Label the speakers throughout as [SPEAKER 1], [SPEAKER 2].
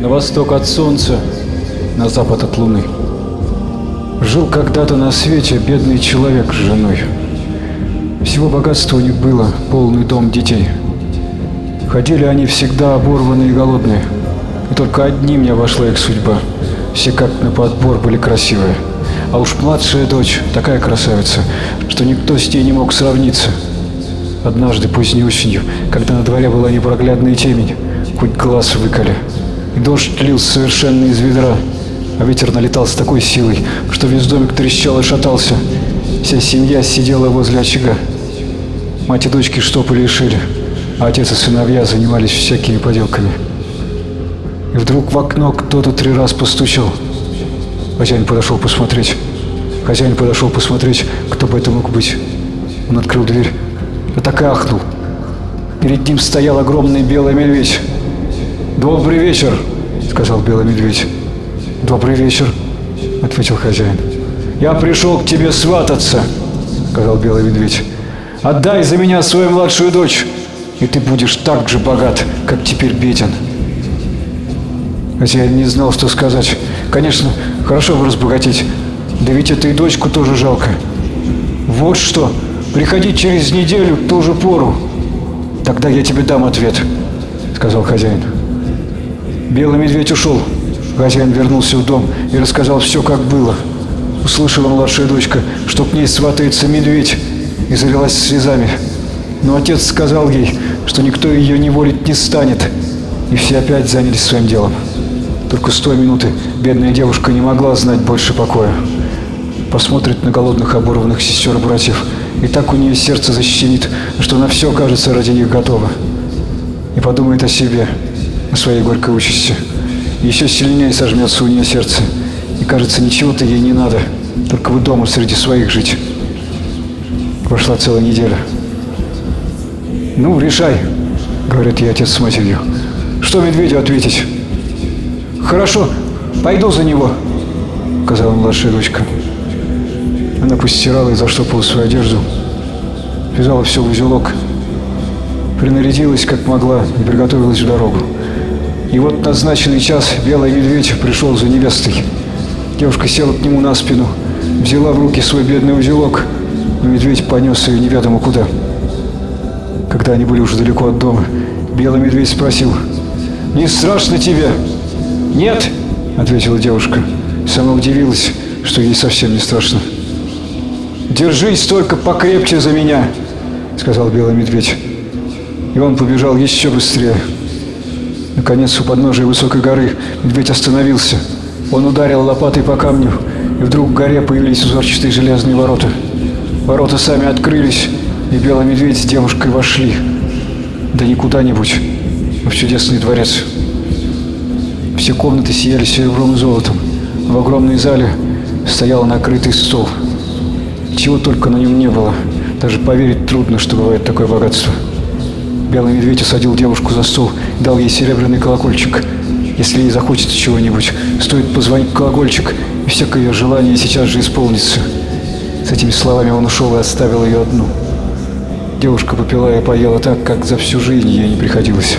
[SPEAKER 1] на восток от солнца, на запад от луны. Жил когда-то на свете бедный человек с женой. Всего богатства у них было, полный дом детей. Ходили они всегда оборванные и голодные. И только одним не обошла их судьба. Все как на подбор были красивые. А уж младшая дочь такая красавица, что никто с ней не мог сравниться. Однажды поздней осенью, когда на дворе была непроглядная темень, хоть глаз выколи, дождь лился совершенно из ведра, а ветер налетал с такой силой, что весь домик трещал и шатался. Вся семья сидела возле очага. Мать и дочки штопали и шили, а отец и сыновья занимались всякими поделками. И вдруг в окно кто-то три раз постучал. Хозяин подошел посмотреть. Хозяин подошел посмотреть, кто бы это мог быть. Он открыл дверь. Да так и ахнул. Перед ним стоял огромный белый медведь. «Добрый вечер!» — сказал белый медведь. «Добрый вечер!» — ответил хозяин. «Я пришел к тебе свататься!» — сказал белый медведь. «Отдай за меня свою младшую дочь, и ты будешь так же богат, как теперь беден!» Хозяин не знал, что сказать. Конечно, хорошо бы разбогатеть. Да ведь это и дочку тоже жалко. Вот что, приходи через неделю в ту же пору. Тогда я тебе дам ответ, сказал хозяин. Белый медведь ушел. Хозяин вернулся в дом и рассказал все, как было. Услышала младшая дочка, что к ней сватается медведь, и залилась слезами. Но отец сказал ей, что никто ее не волить не станет, и все опять занялись своим делом. Только с той минуты бедная девушка не могла знать больше покоя. Посмотрит на голодных оборванных сестер братьев, и так у нее сердце защемит, что на все, кажется, ради них готова. И подумает о себе, своей горькой участи. Еще сильнее сожмется у нее сердце, и кажется, ничего-то ей не надо, только бы дома среди своих жить. Прошла целая неделя. «Ну, решай», — говорит ей отец с матерью. «Что медведю ответить?» «Хорошо, пойду за него», — сказала младшая дочка. Она постирала и заштопала свою одежду, связала все в узелок, принарядилась как могла и приготовилась в дорогу. И вот назначенный час белый медведь пришел за невестой. Девушка села к нему на спину, взяла в руки свой бедный узелок, и медведь понес ее неведомо куда. Когда они были уже далеко от дома, белый медведь спросил, «Не страшно тебе?» «Нет», — ответила девушка. Сама удивилась, что ей совсем не страшно. «Держись только покрепче за меня», — сказал белый медведь. И он побежал еще быстрее. Наконец, у подножия высокой горы медведь остановился. Он ударил лопатой по камню, и вдруг в горе появились узорчатые железные ворота. Ворота сами открылись, и белый медведь с девушкой вошли. Да не куда-нибудь, а в чудесный дворец. Все комнаты сияли серебром и золотом. В огромной зале стоял накрытый стол. Чего только на нем не было. Даже поверить трудно, что бывает такое богатство. Белый медведь усадил девушку за стол и дал ей серебряный колокольчик. Если ей захочется чего-нибудь, стоит позвонить колокольчик, и всякое ее желание сейчас же исполнится. С этими словами он ушел и оставил ее одну. Девушка попила и поела так, как за всю жизнь ей не приходилось.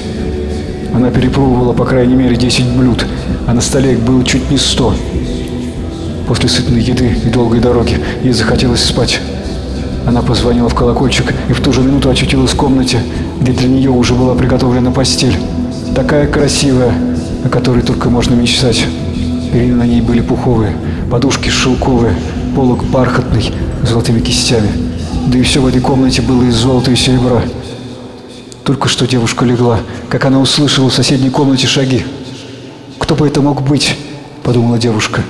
[SPEAKER 1] Она перепробовала по крайней мере 10 блюд, а на столе их было чуть не 100. После сытной еды и долгой дороги ей захотелось спать. Она позвонила в колокольчик и в ту же минуту очутилась в комнате, где для нее уже была приготовлена постель. Такая красивая, о которой только можно мечтать. Перины на ней были пуховые, подушки шелковые, полок бархатный, с золотыми кистями. Да и все в этой комнате было из золота и серебра. Только что девушка легла, как она услышала в соседней комнате шаги. «Кто бы это мог быть?» – подумала девушка.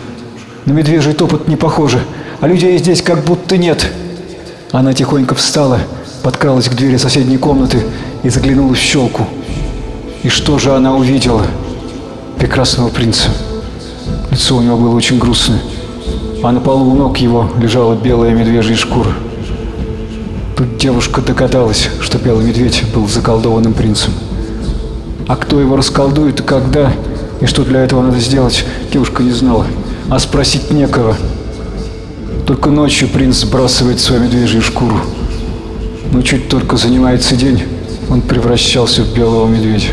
[SPEAKER 1] «На медвежий топот не похоже, а людей здесь как будто нет». Она тихонько встала, подкралась к двери соседней комнаты и заглянула в щелку. И что же она увидела? Прекрасного принца. Лицо у него было очень грустное, а на полу у ног его лежала белая медвежья шкура. Тут девушка догадалась, что белый медведь был заколдованным принцем. А кто его расколдует и когда, и что для этого надо сделать, девушка не знала, а спросить некого. Только ночью принц сбрасывает свою медвежью шкуру. Но чуть только занимается день, он превращался в белого медведя.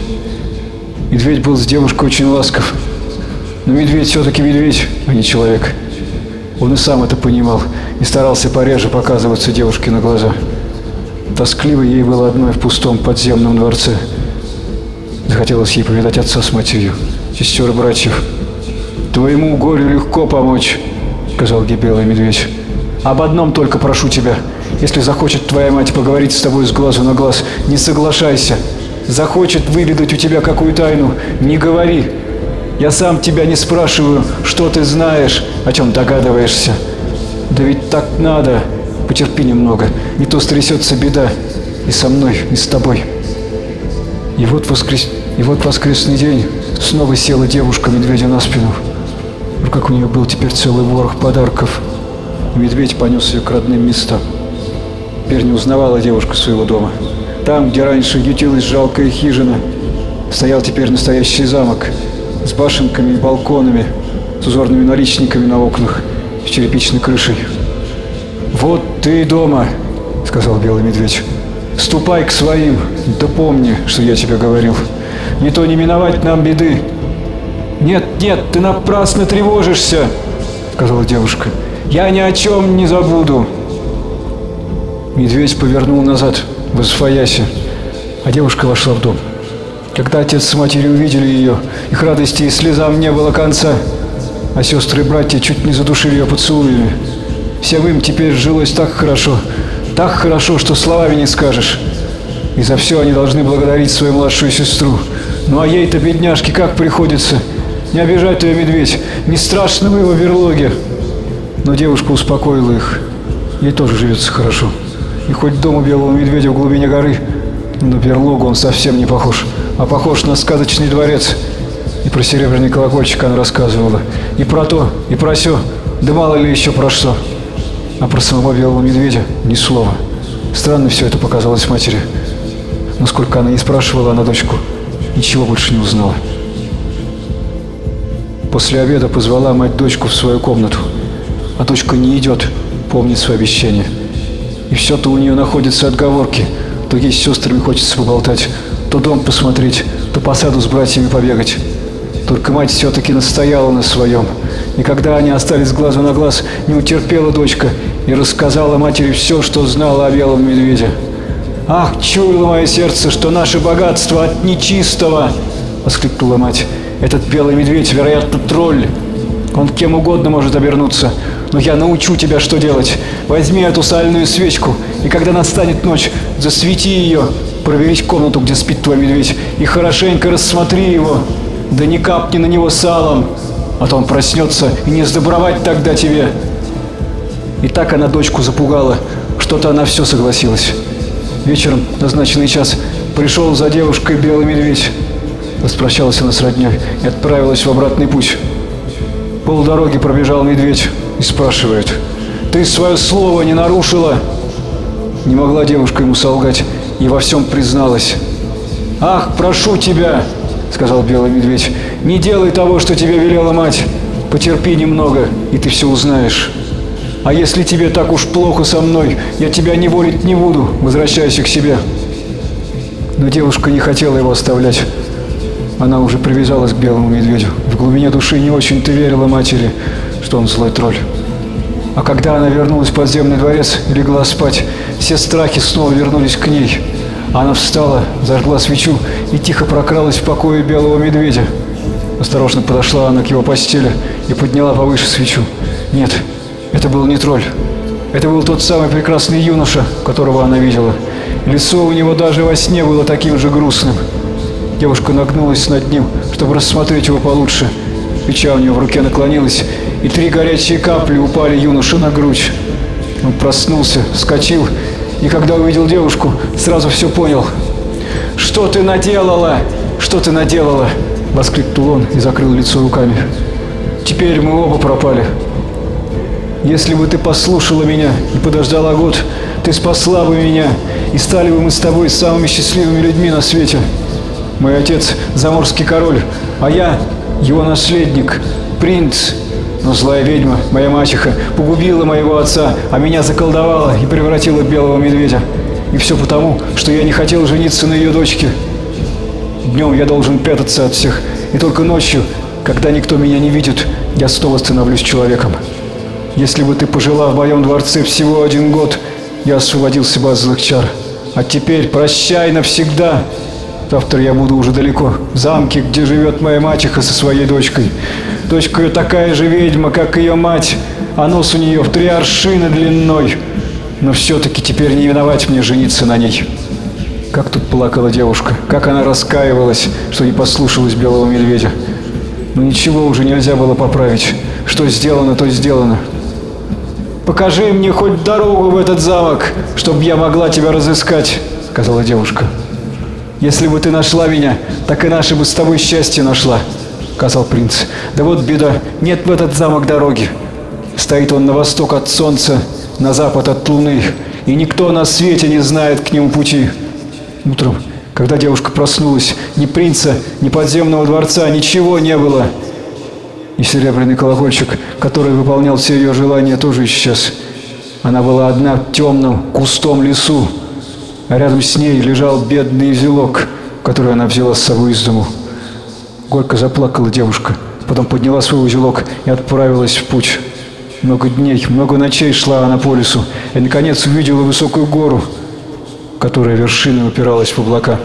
[SPEAKER 1] Медведь был с девушкой очень ласков. Но медведь все-таки медведь, а не человек. Он и сам это понимал и старался пореже показываться девушке на глаза. Тоскливо ей было одной в пустом подземном дворце. Захотелось ей повидать отца с матерью, сестер и братьев. «Твоему горю легко помочь», — сказал ей белый медведь. «Об одном только прошу тебя. Если захочет твоя мать поговорить с тобой с глазу на глаз, не соглашайся. Захочет выведать у тебя какую тайну, не говори. Я сам тебя не спрашиваю, что ты знаешь, о чем догадываешься. Да ведь так надо. Потерпи немного, не то стрясется беда. И со мной, и с тобой». И вот, воскрес... и вот воскресный день снова села девушка медведя на спину. Руках у нее был теперь целый ворох подарков. Медведь понес ее к родным местам. Теперь не узнавала девушка своего дома. Там, где раньше ютилась жалкая хижина, стоял теперь настоящий замок с башенками и балконами, с узорными наличниками на окнах, с черепичной крышей. «Вот ты и дома», — сказал белый медведь. Ступай к своим, да помни, что я тебе говорил. Не то не миновать нам беды. Нет, нет, ты напрасно тревожишься, сказала девушка. Я ни о чем не забуду. Медведь повернул назад, в освояси, а девушка вошла в дом. Когда отец с матерью увидели ее, их радости и слезам не было конца, а сестры и братья чуть не задушили ее поцелуями. Всем им теперь жилось так хорошо, так хорошо, что словами не скажешь. И за все они должны благодарить свою младшую сестру. Ну а ей-то, бедняжке, как приходится? Не обижать ее, медведь, не страшно в его берлоге. Но девушка успокоила их. Ей тоже живется хорошо. И хоть дом у белого медведя в глубине горы, на берлогу он совсем не похож, а похож на сказочный дворец. И про серебряный колокольчик она рассказывала. И про то, и про все, да мало ли еще про что. А про самого белого медведя ни слова. Странно все это показалось матери. Но сколько она не спрашивала на дочку, ничего больше не узнала. После обеда позвала мать дочку в свою комнату. А дочка не идет, помнит свои обещания. И все-то у нее находятся отговорки. То ей с сестрами хочется поболтать, то дом посмотреть, то по саду с братьями побегать. Только мать все-таки настояла на своем. И когда они остались глазу на глаз, не утерпела дочка и рассказала матери все, что знала о белом медведе. «Ах, чуяло мое сердце, что наше богатство от нечистого!» — воскликнула мать. «Этот белый медведь, вероятно, тролль. Он кем угодно может обернуться. Но я научу тебя, что делать. Возьми эту сальную свечку, и когда настанет ночь, засвети ее, проверить комнату, где спит твой медведь, и хорошенько рассмотри его. Да не капни на него салом, а то он проснется, и не сдобровать тогда тебе. И так она дочку запугала, что-то она все согласилась. Вечером, назначенный час, пришел за девушкой белый медведь. Распрощалась она с родней и отправилась в обратный путь. Полдороги пробежал медведь и спрашивает, «Ты свое слово не нарушила?» Не могла девушка ему солгать и во всем призналась. «Ах, прошу тебя!» — сказал белый медведь. «Не делай того, что тебе велела мать. Потерпи немного, и ты все узнаешь. А если тебе так уж плохо со мной, я тебя не волить не буду. Возвращайся к себе». Но девушка не хотела его оставлять. Она уже привязалась к белому медведю. В глубине души не очень-то верила матери, что он злой тролль. А когда она вернулась в подземный дворец и легла спать, все страхи снова вернулись к ней. Она встала, зажгла свечу и тихо прокралась в покое белого медведя. Осторожно подошла она к его постели и подняла повыше свечу. Нет, это был не тролль. Это был тот самый прекрасный юноша, которого она видела. Лицо у него даже во сне было таким же грустным. Девушка нагнулась над ним, чтобы рассмотреть его получше. Свеча у него в руке наклонилась, и три горячие капли упали юноше на грудь. Он проснулся, вскочил и когда увидел девушку, сразу все понял. «Что ты наделала? Что ты наделала?» — воскликнул он и закрыл лицо руками. «Теперь мы оба пропали. Если бы ты послушала меня и подождала год, ты спасла бы меня, и стали бы мы с тобой самыми счастливыми людьми на свете. Мой отец – заморский король, а я – его наследник, принц, но злая ведьма, моя мачеха, погубила моего отца, а меня заколдовала и превратила в белого медведя. И все потому, что я не хотел жениться на ее дочке. Днем я должен прятаться от всех, и только ночью, когда никто меня не видит, я снова становлюсь человеком. Если бы ты пожила в моем дворце всего один год, я освободился бы от злых чар. А теперь прощай навсегда. Завтра я буду уже далеко, в замке, где живет моя мачеха со своей дочкой. Дочка такая же ведьма, как ее мать, а нос у нее в три аршина длиной. Но все-таки теперь не виновать мне жениться на ней. Как тут плакала девушка, как она раскаивалась, что не послушалась белого медведя. Но ничего уже нельзя было поправить. Что сделано, то сделано. «Покажи мне хоть дорогу в этот замок, чтобы я могла тебя разыскать», — сказала девушка. «Если бы ты нашла меня, так и наше бы с тобой счастье нашла», — сказал принц. «Да вот беда, нет в этот замок дороги. Стоит он на восток от солнца, на запад от луны, и никто на свете не знает к нему пути». Утром, когда девушка проснулась, ни принца, ни подземного дворца, ничего не было. И серебряный колокольчик, который выполнял все ее желания, тоже исчез. Она была одна в темном, кустом лесу, а рядом с ней лежал бедный зелок, который она взяла с собой из дому. Горько заплакала девушка, потом подняла свой узелок и отправилась в путь. Много дней, много ночей шла она по лесу и, наконец, увидела высокую гору, которая вершиной упиралась в облака.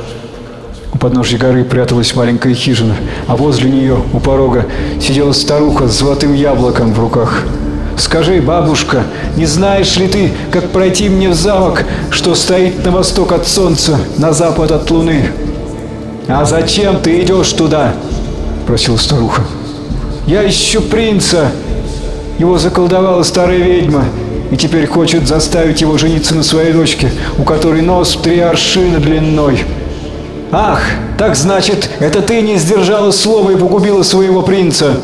[SPEAKER 1] У подножья горы пряталась маленькая хижина, а возле нее, у порога, сидела старуха с золотым яблоком в руках. «Скажи, бабушка, не знаешь ли ты, как пройти мне в замок, что стоит на восток от солнца, на запад от луны?» «А зачем ты идешь туда?» – просила старуха. «Я ищу принца. Его заколдовала старая ведьма, и теперь хочет заставить его жениться на своей дочке, у которой нос в три аршина длиной». «Ах, так значит, это ты не сдержала слова и погубила своего принца?»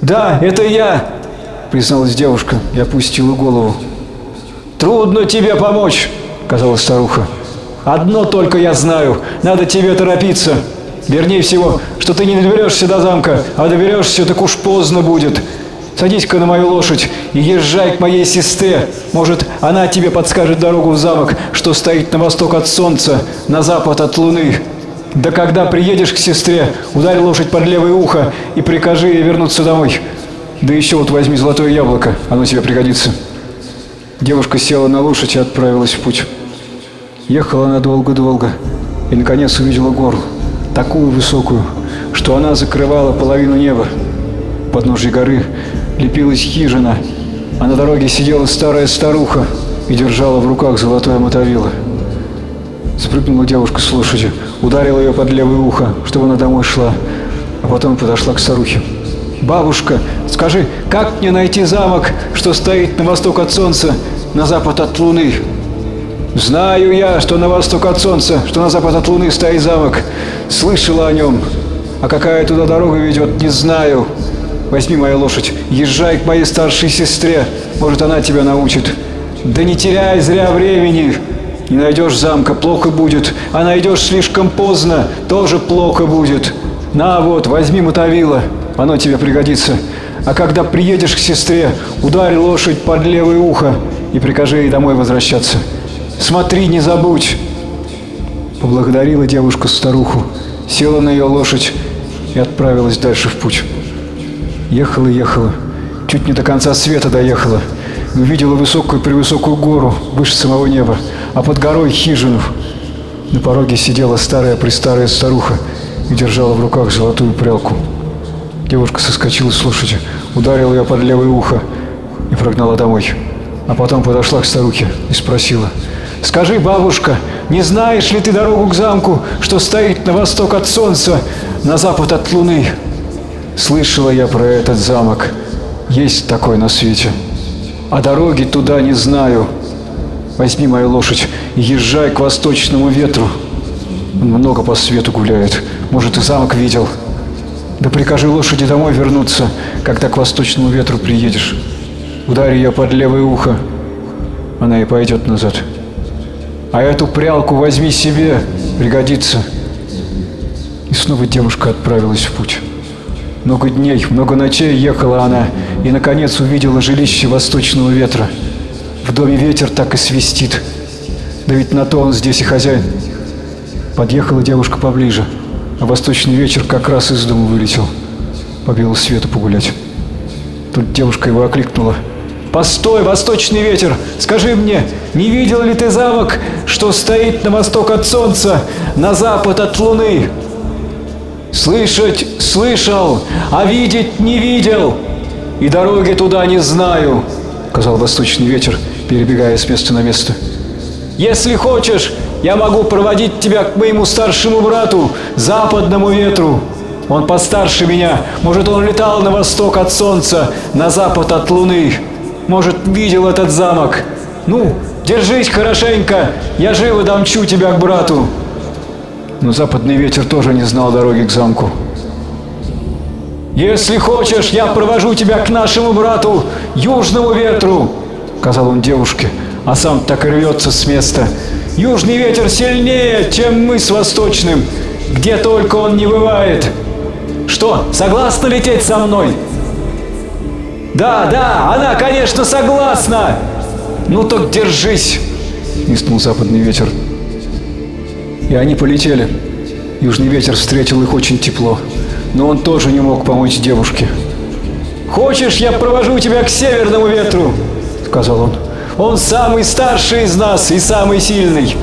[SPEAKER 1] «Да, это я», — призналась девушка и опустила голову. «Трудно тебе помочь», — сказала старуха. «Одно только я знаю, надо тебе торопиться. Вернее всего, что ты не доберешься до замка, а доберешься, так уж поздно будет. Садись-ка на мою лошадь и езжай к моей сестре. Может, она тебе подскажет дорогу в замок, что стоит на восток от солнца, на запад от луны. Да когда приедешь к сестре, ударь лошадь под левое ухо и прикажи ей вернуться домой. Да еще вот возьми золотое яблоко, оно тебе пригодится». Девушка села на лошадь и отправилась в путь. Ехала она долго-долго и, наконец, увидела гору, такую высокую, что она закрывала половину неба. Подножье горы лепилась хижина, а на дороге сидела старая старуха и держала в руках золотое мотовило. Спрыгнула девушка с лошади, ударила ее под левое ухо, чтобы она домой шла, а потом подошла к старухе. «Бабушка, скажи, как мне найти замок, что стоит на восток от солнца, на запад от луны?» «Знаю я, что на восток от солнца, что на запад от луны стоит замок. Слышала о нем. А какая туда дорога ведет, не знаю. Возьми мою лошадь, езжай к моей старшей сестре, может, она тебя научит. Да не теряй зря времени. Не найдешь замка, плохо будет, а найдешь слишком поздно, тоже плохо будет. На вот, возьми мотовило, оно тебе пригодится. А когда приедешь к сестре, ударь лошадь под левое ухо и прикажи ей домой возвращаться. Смотри, не забудь. Поблагодарила девушка старуху, села на ее лошадь и отправилась дальше в путь. Ехала, ехала. Чуть не до конца света доехала. Увидела высокую-превысокую гору, выше самого неба, а под горой хижину. На пороге сидела старая-престарая старуха и держала в руках золотую прялку. Девушка соскочила с лошади, ударила ее под левое ухо и прогнала домой. А потом подошла к старухе и спросила. «Скажи, бабушка, не знаешь ли ты дорогу к замку, что стоит на восток от солнца, на запад от луны?» Слышала я про этот замок. Есть такой на свете. А дороги туда не знаю. Возьми мою лошадь и езжай к восточному ветру. Он много по свету гуляет. Может, и замок видел. Да прикажи лошади домой вернуться, когда к восточному ветру приедешь. Ударь ее под левое ухо. Она и пойдет назад. А эту прялку возьми себе, пригодится. И снова девушка отправилась в путь. Много дней, много ночей ехала она и, наконец, увидела жилище восточного ветра. В доме ветер так и свистит. Да ведь на то он здесь и хозяин. Подъехала девушка поближе, а восточный вечер как раз из дома вылетел. По белу свету погулять. Тут девушка его окликнула. «Постой, восточный ветер! Скажи мне, не видел ли ты замок, что стоит на восток от солнца, на запад от луны?» «Слышать слышал, а видеть не видел, и дороги туда не знаю», — сказал восточный ветер, перебегая с места на место. «Если хочешь, я могу проводить тебя к моему старшему брату, западному ветру. Он постарше меня, может, он летал на восток от солнца, на запад от луны, может, видел этот замок. Ну, держись хорошенько, я живо домчу тебя к брату». Но западный ветер тоже не знал дороги к замку. «Если хочешь, я провожу тебя к нашему брату, южному ветру», — сказал он девушке, а сам так и рвется с места. «Южный ветер сильнее, чем мы с восточным, где только он не бывает. Что, согласна лететь со мной?» «Да, да, она, конечно, согласна!» «Ну так держись!» — нистнул западный ветер. И они полетели. Южный ветер встретил их очень тепло, но он тоже не мог помочь девушке. «Хочешь, я провожу тебя к северному ветру?» — сказал он. «Он самый старший из нас и самый сильный.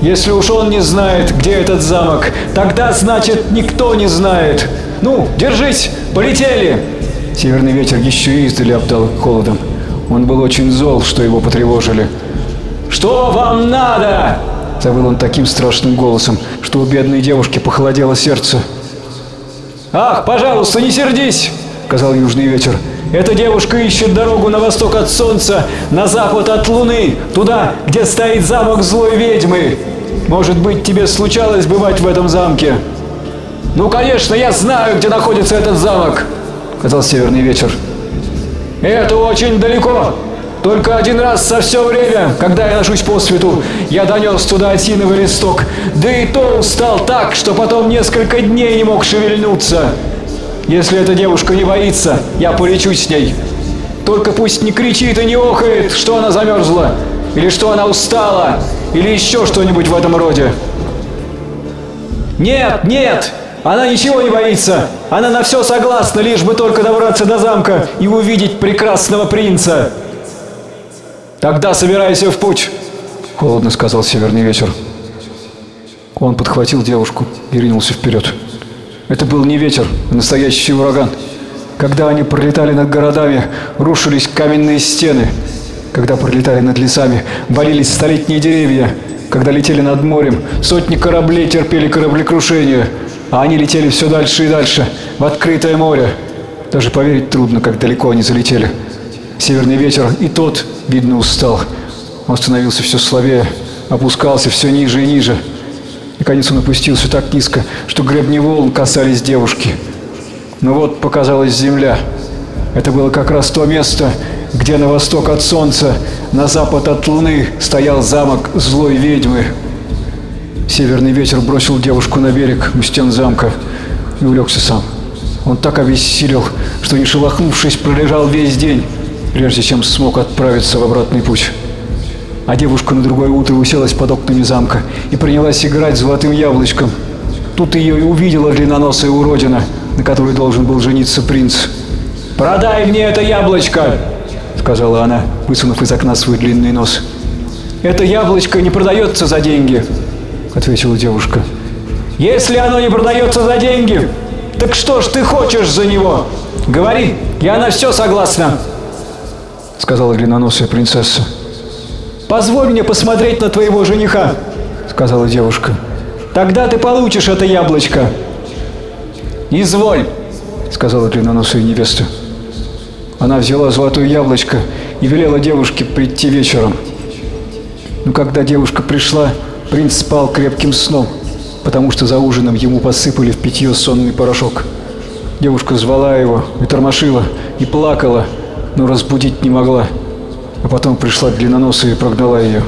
[SPEAKER 1] Если уж он не знает, где этот замок, тогда, значит, никто не знает. Ну, держись, полетели!» Северный ветер еще издали обдал холодом. Он был очень зол, что его потревожили. «Что вам надо?» Завыл он таким страшным голосом, что у бедной девушки похолодело сердце. «Ах, пожалуйста, не сердись!» — сказал южный ветер. «Эта девушка ищет дорогу на восток от солнца, на запад от луны, туда, где стоит замок злой ведьмы. Может быть, тебе случалось бывать в этом замке?» «Ну, конечно, я знаю, где находится этот замок!» — сказал северный ветер. «Это очень далеко!» Только один раз за все время, когда я ношусь по свету, я донес туда осиновый листок. Да и то устал так, что потом несколько дней не мог шевельнуться. Если эта девушка не боится, я полечу с ней. Только пусть не кричит и не охает, что она замерзла, или что она устала, или еще что-нибудь в этом роде. Нет, нет, она ничего не боится. Она на все согласна, лишь бы только добраться до замка и увидеть прекрасного принца. «Тогда собирайся в путь!» — холодно сказал северный вечер. Он подхватил девушку и ринулся вперед. Это был не ветер, а настоящий ураган. Когда они пролетали над городами, рушились каменные стены. Когда пролетали над лесами, валились столетние деревья. Когда летели над морем, сотни кораблей терпели кораблекрушение. А они летели все дальше и дальше, в открытое море. Даже поверить трудно, как далеко они залетели. Северный ветер и тот, видно, устал. Он становился все слабее, опускался все ниже и ниже. Наконец он опустился так низко, что гребни волн касались девушки. Но вот показалась земля. Это было как раз то место, где на восток от солнца, на запад от луны стоял замок злой ведьмы. Северный ветер бросил девушку на берег у стен замка и улегся сам. Он так обессилел, что не шелохнувшись, пролежал весь день прежде чем смог отправиться в обратный путь. А девушка на другое утро уселась под окнами замка и принялась играть золотым яблочком. Тут ее и увидела длинноносая уродина, на которой должен был жениться принц. «Продай мне это яблочко!» — сказала она, высунув из окна свой длинный нос. «Это яблочко не продается за деньги», — ответила девушка. «Если оно не продается за деньги, так что ж ты хочешь за него? Говори, я на все согласна!» сказала длинноносая принцесса. «Позволь мне посмотреть на твоего жениха», — сказала девушка. «Тогда ты получишь это яблочко». «Изволь», — сказала длинноносая невеста. Она взяла золотое яблочко и велела девушке прийти вечером. Но когда девушка пришла, принц спал крепким сном, потому что за ужином ему посыпали в питье сонный порошок. Девушка звала его и тормошила, и плакала, но разбудить не могла. А потом пришла длинноносая и прогнала ее.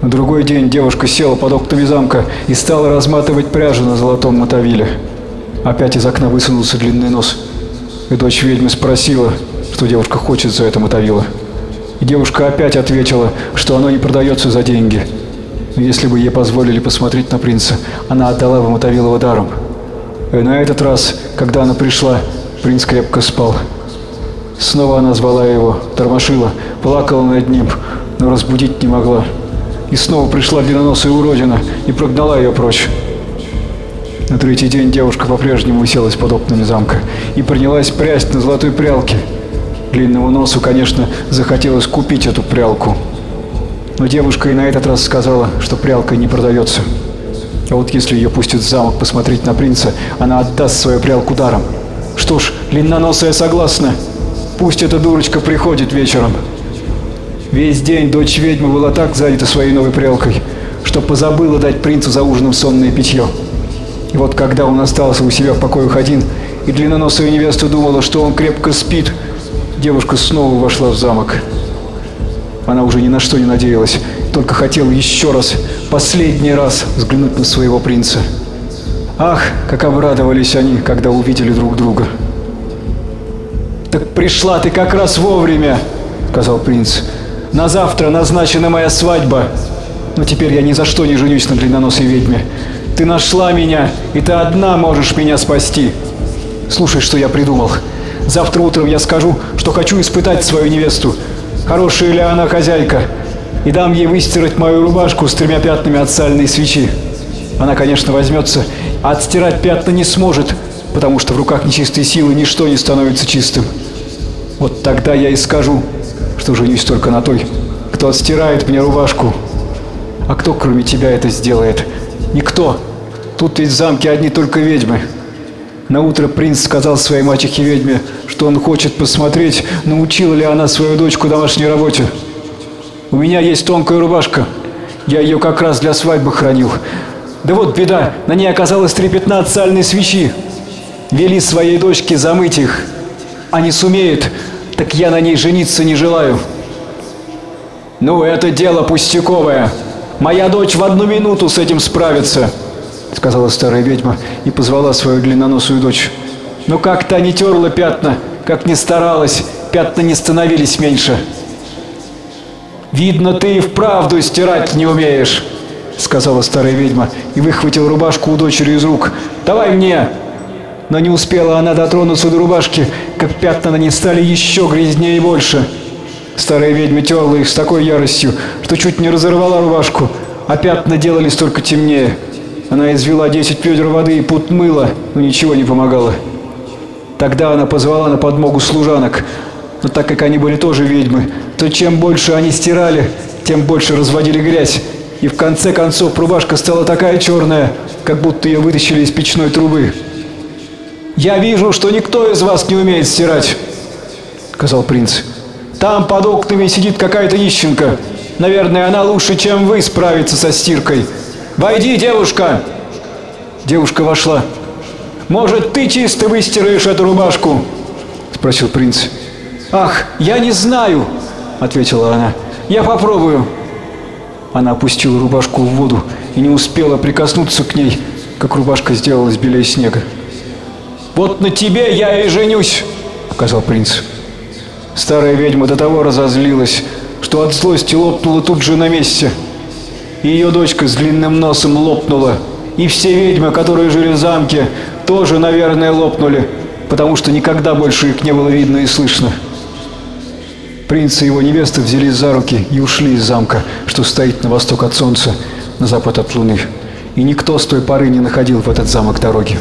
[SPEAKER 1] На другой день девушка села под окнами замка и стала разматывать пряжу на золотом мотовиле. Опять из окна высунулся длинный нос. И дочь ведьмы спросила, что девушка хочет за это мотовило. И девушка опять ответила, что оно не продается за деньги. Если бы ей позволили посмотреть на принца, она отдала бы Мотовилова даром. И на этот раз, когда она пришла, принц крепко спал. Снова она звала его, тормошила, плакала над ним, но разбудить не могла. И снова пришла длинноносая уродина и прогнала ее прочь. На третий день девушка по-прежнему уселась под окнами замка и принялась прясть на золотой прялке. Длинному носу, конечно, захотелось купить эту прялку. Но девушка и на этот раз сказала, что прялка не продается. А вот если ее пустят в замок посмотреть на принца, она отдаст свою прялку даром. Что ж, длинноносая согласна. Пусть эта дурочка приходит вечером. Весь день дочь ведьмы была так занята своей новой прялкой, что позабыла дать принцу за ужином сонное питье. И вот когда он остался у себя в покоях один, и длинноносая невеста думала, что он крепко спит, девушка снова вошла в замок. Она уже ни на что не надеялась, только хотела еще раз, последний раз взглянуть на своего принца. Ах, как обрадовались они, когда увидели друг друга. «Так пришла ты как раз вовремя», — сказал принц. «На завтра назначена моя свадьба, но теперь я ни за что не женюсь на длинноносой ведьме. Ты нашла меня, и ты одна можешь меня спасти. Слушай, что я придумал. Завтра утром я скажу, что хочу испытать свою невесту. Хорошая ли она хозяйка? И дам ей выстирать мою рубашку с тремя пятнами от сальной свечи. Она, конечно, возьмется, а отстирать пятна не сможет, потому что в руках нечистой силы ничто не становится чистым. Вот тогда я и скажу, что женюсь только на той, кто отстирает мне рубашку. А кто, кроме тебя, это сделает? Никто. Тут ведь в замке одни только ведьмы. На утро принц сказал своей мачехе-ведьме, что он хочет посмотреть, научила ли она свою дочку домашней работе. У меня есть тонкая рубашка. Я ее как раз для свадьбы хранил. Да вот беда, на ней оказалось три пятна сальной свечи. Вели своей дочке замыть их. А не сумеют, так я на ней жениться не желаю. Ну, это дело пустяковое. Моя дочь в одну минуту с этим справится, сказала старая ведьма и позвала свою длинноносую дочь. Но как та не терла пятна, как не старалась, пятна не становились меньше. «Видно, ты и вправду стирать не умеешь», — сказала старая ведьма и выхватила рубашку у дочери из рук. «Давай мне!» Но не успела она дотронуться до рубашки, как пятна на ней стали еще грязнее и больше. Старая ведьма терла их с такой яростью, что чуть не разорвала рубашку, а пятна делались только темнее. Она извела десять ведер воды и пут мыла, но ничего не помогало. Тогда она позвала на подмогу служанок, но так как они были тоже ведьмы, то чем больше они стирали, тем больше разводили грязь. И в конце концов рубашка стала такая черная, как будто ее вытащили из печной трубы. «Я вижу, что никто из вас не умеет стирать», — сказал принц. «Там под окнами сидит какая-то нищенка. Наверное, она лучше, чем вы, справится со стиркой. Войди, девушка!» Девушка вошла. «Может, ты чисто выстираешь эту рубашку?» — спросил принц. «Ах, я не знаю!» — ответила она. «Я попробую!» Она опустила рубашку в воду и не успела прикоснуться к ней, как рубашка сделалась белее снега. «Вот на тебе я и женюсь!» — сказал принц. Старая ведьма до того разозлилась, что от злости лопнула тут же на месте. Ее дочка с длинным носом лопнула, и все ведьмы, которые жили в замке, тоже, наверное, лопнули, потому что никогда больше их не было видно и слышно. Принц и его невеста взялись за руки и ушли из замка, что стоит на восток от солнца, на запад от луны. И никто с той поры не находил в этот замок дороги.